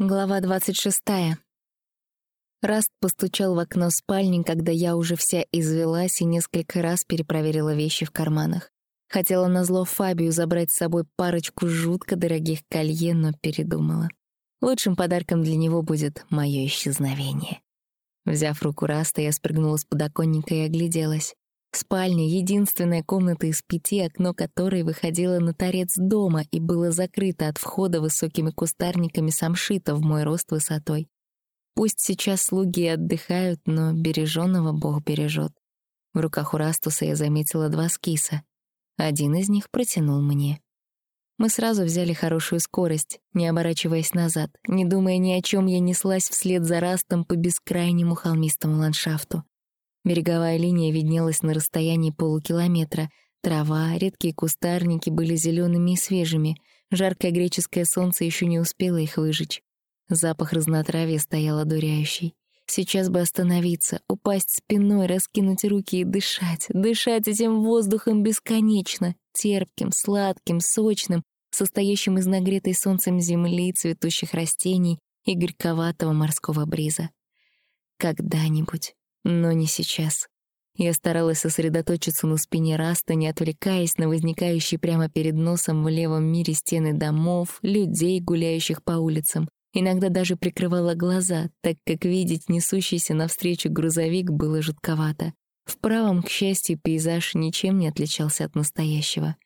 Глава двадцать шестая. Раст постучал в окно спальни, когда я уже вся извелась и несколько раз перепроверила вещи в карманах. Хотела назло Фабию забрать с собой парочку жутко дорогих колье, но передумала. Лучшим подарком для него будет мое исчезновение. Взяв руку Раста, я спрыгнула с подоконника и огляделась. Спальня — единственная комната из пяти, окно которой выходило на торец дома и было закрыто от входа высокими кустарниками самшита в мой рост высотой. Пусть сейчас слуги отдыхают, но береженного Бог бережет. В руках у Растуса я заметила два скиса. Один из них протянул мне. Мы сразу взяли хорошую скорость, не оборачиваясь назад, не думая ни о чем, я неслась вслед за Растом по бескрайнему холмистому ландшафту. Береговая линия виднелась на расстоянии полукилометра. Трава, редкие кустарники были зелеными и свежими. Жаркое греческое солнце еще не успело их выжечь. Запах разнотравья стоял одуряющий. Сейчас бы остановиться, упасть спиной, раскинуть руки и дышать. Дышать этим воздухом бесконечно, терпким, сладким, сочным, состоящим из нагретой солнцем земли, цветущих растений и горьковатого морского бриза. Когда-нибудь но не сейчас. Я старалась сосредоточиться на спине Раста, не отвлекаясь на возникающие прямо перед носом в левом мире стены домов, людей, гуляющих по улицам. Иногда даже прикрывала глаза, так как видеть несущийся навстречу грузовик было жутковато. В правом, к счастью, пейзаж ничем не отличался от настоящего.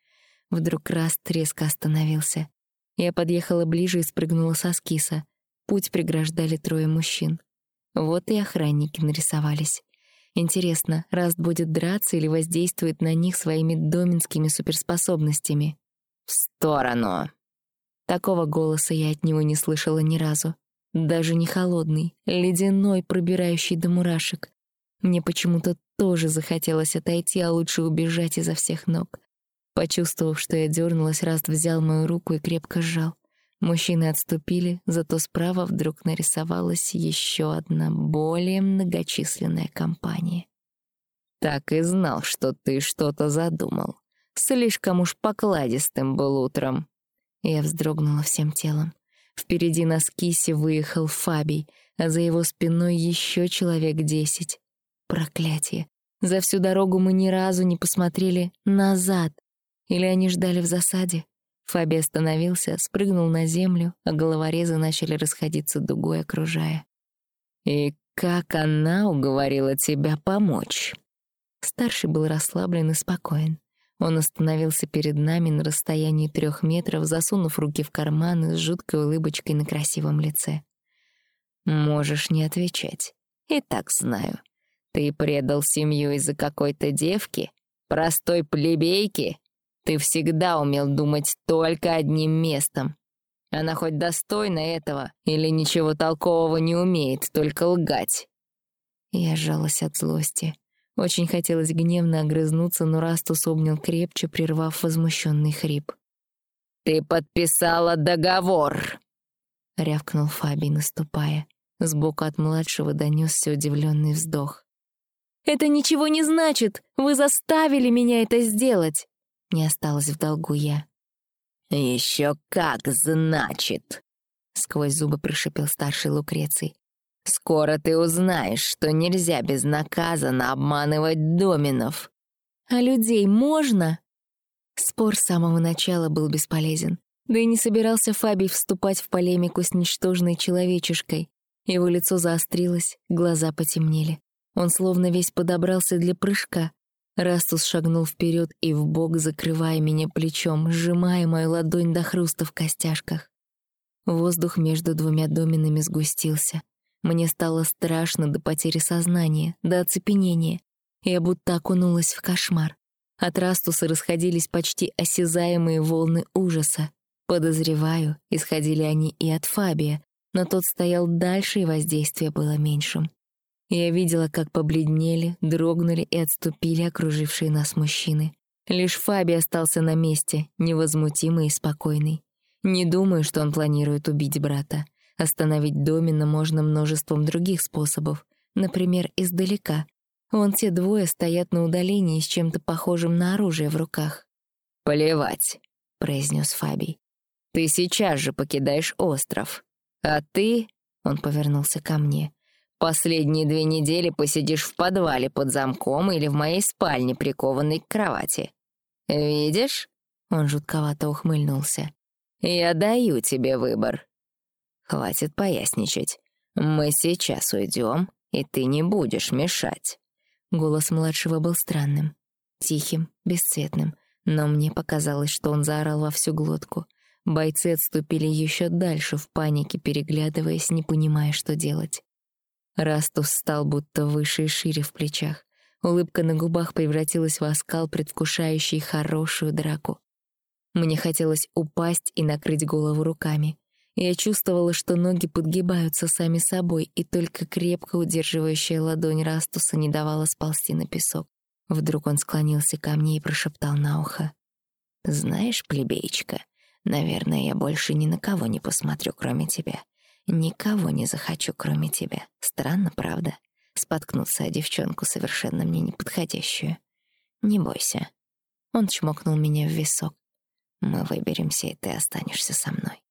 Вдруг Раст резко остановился. Я подъехала ближе и спрыгнула со скиса. Путь преграждали трое мужчин. Вот и охранники нарисовались. Интересно, Раст будет драться или воздействует на них своими доминскими суперспособностями? «В сторону!» Такого голоса я от него не слышала ни разу. Даже не холодный, ледяной, пробирающий до мурашек. Мне почему-то тоже захотелось отойти, а лучше убежать изо всех ног. Почувствовав, что я дернулась, Раст взял мою руку и крепко сжал. Мужчины отступили, зато справа вдруг нарисовалась еще одна, более многочисленная компания. «Так и знал, что ты что-то задумал. Слишком уж покладистым был утром». Я вздрогнула всем телом. Впереди на скисе выехал Фабий, а за его спиной еще человек десять. Проклятие. За всю дорогу мы ни разу не посмотрели назад. Или они ждали в засаде? Фаби остановился, спрыгнул на землю, а головорезы начали расходиться дугой, окружая. «И как она уговорила тебя помочь?» Старший был расслаблен и спокоен. Он остановился перед нами на расстоянии трех метров, засунув руки в карманы с жуткой улыбочкой на красивом лице. «Можешь не отвечать. И так знаю. Ты предал семью из-за какой-то девки? Простой плебейки? Ты всегда умел думать только одним местом. Она хоть достойна этого или ничего толкового не умеет, только лгать. Я сжалась от злости. Очень хотелось гневно огрызнуться, но Растус обнял крепче, прервав возмущенный хрип. «Ты подписала договор!» — рявкнул Фабий, наступая. Сбоку от младшего донесся удивленный вздох. «Это ничего не значит! Вы заставили меня это сделать!» Не осталась в долгу я. «Еще как значит!» — сквозь зубы прошипел старший Лукреций. «Скоро ты узнаешь, что нельзя безнаказанно обманывать доминов». «А людей можно?» Спор с самого начала был бесполезен. Да и не собирался Фабий вступать в полемику с ничтожной человечешкой. Его лицо заострилось, глаза потемнели. Он словно весь подобрался для прыжка, Растус шагнул вперед и в бок, закрывая меня плечом, сжимая мою ладонь до хруста в костяшках. Воздух между двумя доминами сгустился. Мне стало страшно до потери сознания, до оцепенения. Я будто окунулась в кошмар. От Растуса расходились почти осязаемые волны ужаса. Подозреваю, исходили они и от Фабия, но тот стоял дальше, и воздействие было меньшим. Я видела, как побледнели, дрогнули и отступили окружившие нас мужчины. Лишь Фаби остался на месте, невозмутимый и спокойный. Не думаю, что он планирует убить брата. Остановить Домина можно множеством других способов, например, издалека. Вон те двое стоят на удалении с чем-то похожим на оружие в руках. «Плевать», — произнес Фабий. «Ты сейчас же покидаешь остров. А ты, — он повернулся ко мне, — последние две недели посидишь в подвале под замком или в моей спальне, прикованной к кровати. Видишь? Он жутковато ухмыльнулся. Я даю тебе выбор. Хватит поясничать. Мы сейчас уйдем, и ты не будешь мешать. Голос младшего был странным, тихим, бесцветным, но мне показалось, что он заорал во всю глотку. Бойцы отступили еще дальше в панике, переглядываясь, не понимая, что делать. Растус стал будто выше и шире в плечах. Улыбка на губах превратилась в оскал, предвкушающий хорошую драку. Мне хотелось упасть и накрыть голову руками. Я чувствовала, что ноги подгибаются сами собой, и только крепко удерживающая ладонь Растуса не давала сползти на песок. Вдруг он склонился ко мне и прошептал на ухо. «Знаешь, плебеечка, Наверное, я больше ни на кого не посмотрю, кроме тебя. Никого не захочу, кроме тебя. Странно, правда? Споткнуться о девчонку, совершенно мне неподходящую. Не бойся. Он чмокнул меня в висок. Мы выберемся, и ты останешься со мной.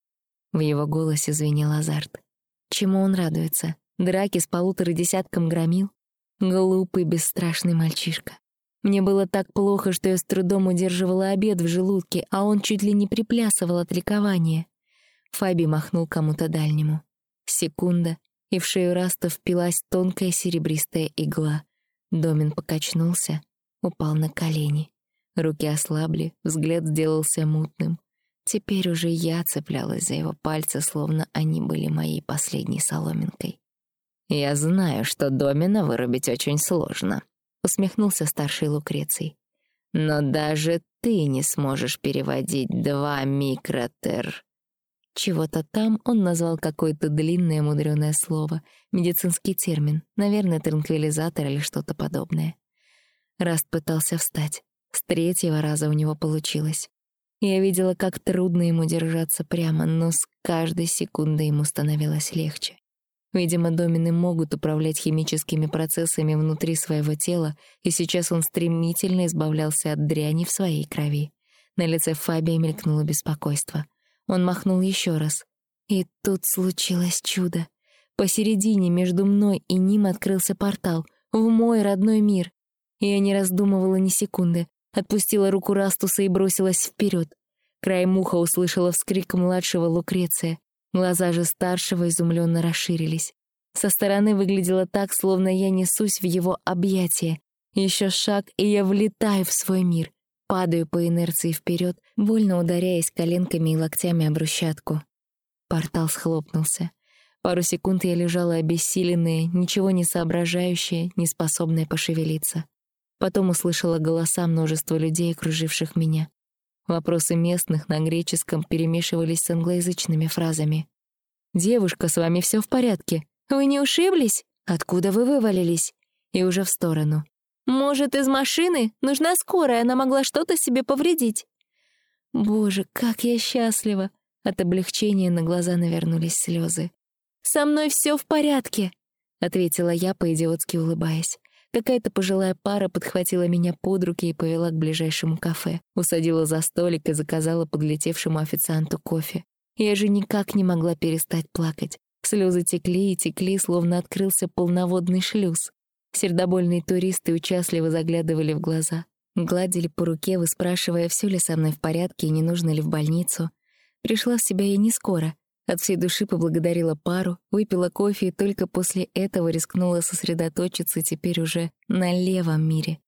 В его голосе звенел азарт. Чему он радуется? Драки с полутора десятком громил? Глупый, бесстрашный мальчишка. Мне было так плохо, что я с трудом удерживала обед в желудке, а он чуть ли не приплясывал от ликования. Фаби махнул кому-то дальнему. Секунда, и в шею Раста впилась тонкая серебристая игла. Домин покачнулся, упал на колени. Руки ослабли, взгляд сделался мутным. Теперь уже я цеплялась за его пальцы, словно они были моей последней соломинкой. «Я знаю, что Домина вырубить очень сложно», — усмехнулся старший Лукреций. «Но даже ты не сможешь переводить два микротер...» Чего-то там он назвал какое-то длинное мудреное слово, медицинский термин, наверное, транквилизатор или что-то подобное. Раст пытался встать. С третьего раза у него получилось. Я видела, как трудно ему держаться прямо, но с каждой секундой ему становилось легче. Видимо, домины могут управлять химическими процессами внутри своего тела, и сейчас он стремительно избавлялся от дряни в своей крови. На лице Фабия мелькнуло беспокойство. Он махнул еще раз. И тут случилось чудо. Посередине между мной и ним открылся портал в мой родной мир. Я не раздумывала ни секунды, отпустила руку Растуса и бросилась вперед. Краем уха услышала вскрик младшего Лукреция. Глаза же старшего изумленно расширились. Со стороны выглядело так, словно я несусь в его объятия. Еще шаг, и я влетаю в свой мир. Падаю по инерции вперед, больно ударяясь коленками и локтями о брусчатку. Портал схлопнулся. Пару секунд я лежала обессиленная, ничего не соображающая, не способная пошевелиться. Потом услышала голоса множества людей, окруживших меня. Вопросы местных на греческом перемешивались с англоязычными фразами. «Девушка, с вами все в порядке? Вы не ушиблись? Откуда вы вывалились?» И уже в сторону. «Может, из машины? Нужна скорая, она могла что-то себе повредить». Боже, как я счастлива! От облегчения на глаза навернулись слезы. «Со мной все в порядке», — ответила я, по-идиотски улыбаясь. Какая-то пожилая пара подхватила меня под руки и повела к ближайшему кафе, усадила за столик и заказала подлетевшему официанту кофе. Я же никак не могла перестать плакать. Слезы текли и текли, словно открылся полноводный шлюз. Сердобольные туристы участливо заглядывали в глаза, гладили по руке, выспрашивая, все ли со мной в порядке и не нужно ли в больницу. Пришла в себя я не скоро, от всей души поблагодарила пару, выпила кофе и только после этого рискнула сосредоточиться теперь уже на левом мире.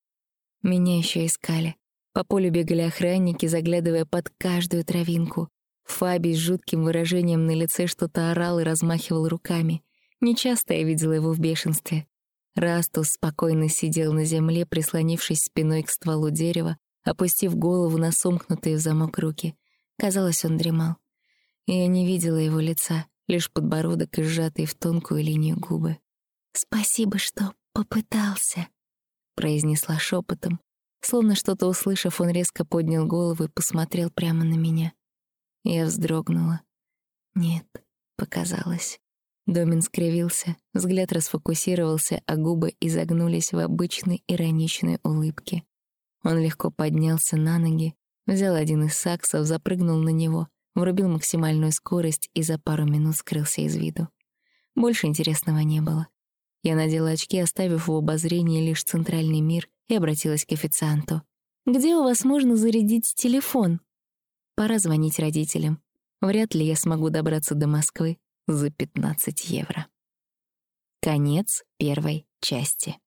Меня еще искали. По полю бегали охранники, заглядывая под каждую травинку. Фаби с жутким выражением на лице что-то орал и размахивал руками. Нечасто я видела его в бешенстве. Растус спокойно сидел на земле, прислонившись спиной к стволу дерева, опустив голову на сомкнутые в замок руки. Казалось, он дремал. Я не видела его лица, лишь подбородок и сжатые в тонкую линию губы. «Спасибо, что попытался», — произнесла шепотом. Словно что-то услышав, он резко поднял голову и посмотрел прямо на меня. Я вздрогнула. Нет, показалось. Домин скривился, взгляд расфокусировался, а губы изогнулись в обычной ироничной улыбке. Он легко поднялся на ноги, взял один из саксов, запрыгнул на него, врубил максимальную скорость и за пару минут скрылся из виду. Больше интересного не было. Я надела очки, оставив в обозрении лишь центральный мир, и обратилась к официанту. «Где у вас можно зарядить телефон?» Пора звонить родителям. Вряд ли я смогу добраться до Москвы за 15 евро. Конец первой части.